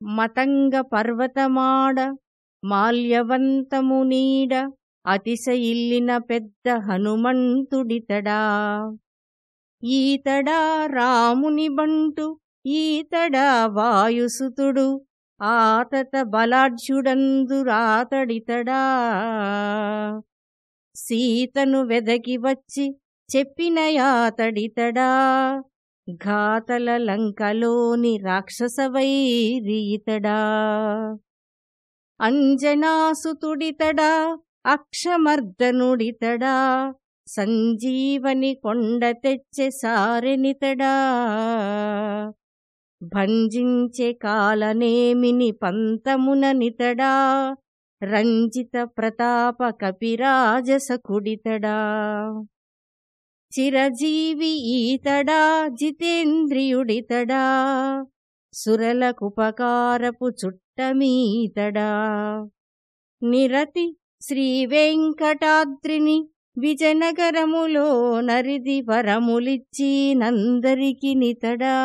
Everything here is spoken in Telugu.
మతంగ పర్వతమాడ మాల్యవంతము నీడ అతిశయిల్లిన పెద్ద హనుమంతుడితడా. ఈతడా రాముని బంటు ఈతడా వాయుసుతుడు ఆతత బలాఢ్యుడందురాతడితడా సీతను వెదకి వచ్చి చెప్పిన యాతడితడా ఘాతల లంకలోని రాక్షసవైరీతడా అంజనాసుతుడితడా? అక్షమర్దనుడితడా? సంజీవని కొండ తెచ్చే సారెనితడా? భంజించే కాలనేమిని పంతముననితడా? రంజిత ప్రతాప కపిరాజసకుడితడా చిరజీవి ఈతడా జితేంద్రియుడితడా? సురలకుపకారపు చుట్టమీతడా? నిరతి శ్రీవెంకటాద్రిని విజయనగరములో నరిది వరములిచ్చి నందరికి నితడా